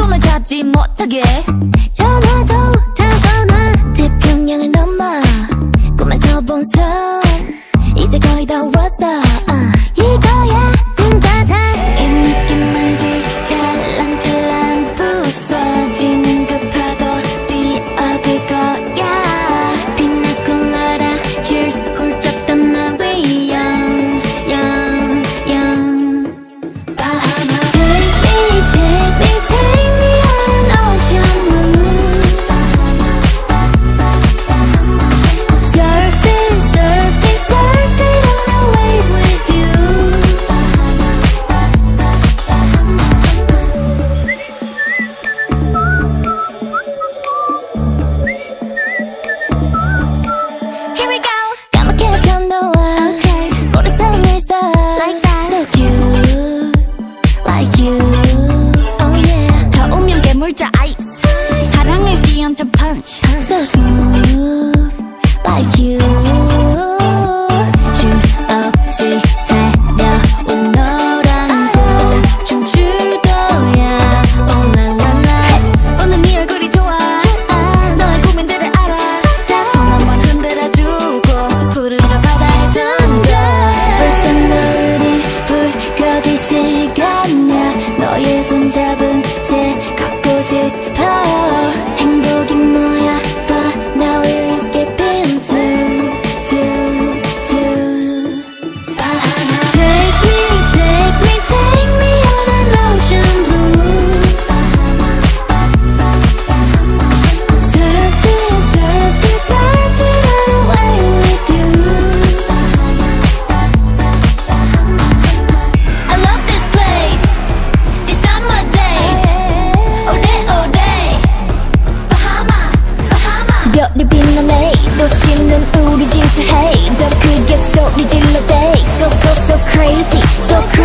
아무도 날 찾지 못하게. 전화도 다가나 태평양을 넘어. 꿈에서 본 사람. 또 씹는 우리 hey. 더 크게 소리 질러 day So so so crazy. So crazy.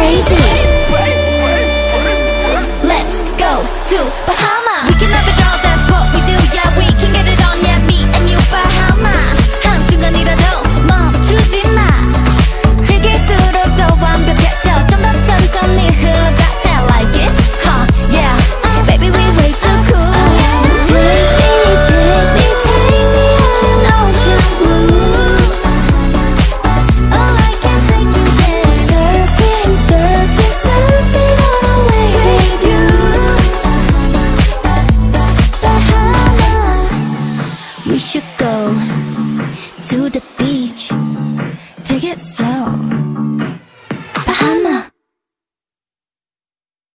like so